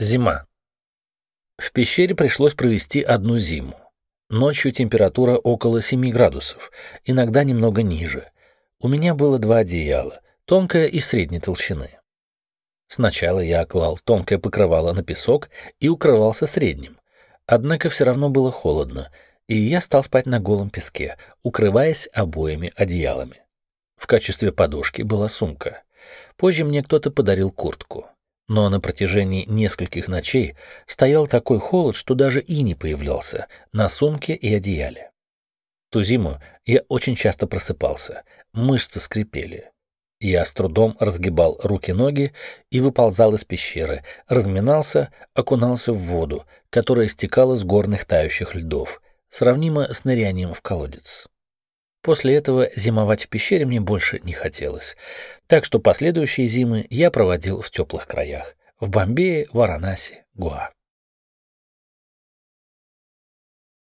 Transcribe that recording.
Зима. В пещере пришлось провести одну зиму. Ночью температура около 7 градусов, иногда немного ниже. У меня было два одеяла, тонкое и средней толщины. Сначала я клал тонкое покрывало на песок и укрывался средним. Однако все равно было холодно, и я стал спать на голом песке, укрываясь обоими одеялами. В качестве подушки была сумка. Позже мне кто-то подарил куртку но на протяжении нескольких ночей стоял такой холод, что даже и не появлялся на сумке и одеяле. Ту зиму я очень часто просыпался, мышцы скрипели. Я с трудом разгибал руки-ноги и выползал из пещеры, разминался, окунался в воду, которая стекала с горных тающих льдов, сравнимо с нырянием в колодец. После этого зимовать в пещере мне больше не хотелось, так что последующие зимы я проводил в теплых краях – в Бомбее, Варанаси, Гуа.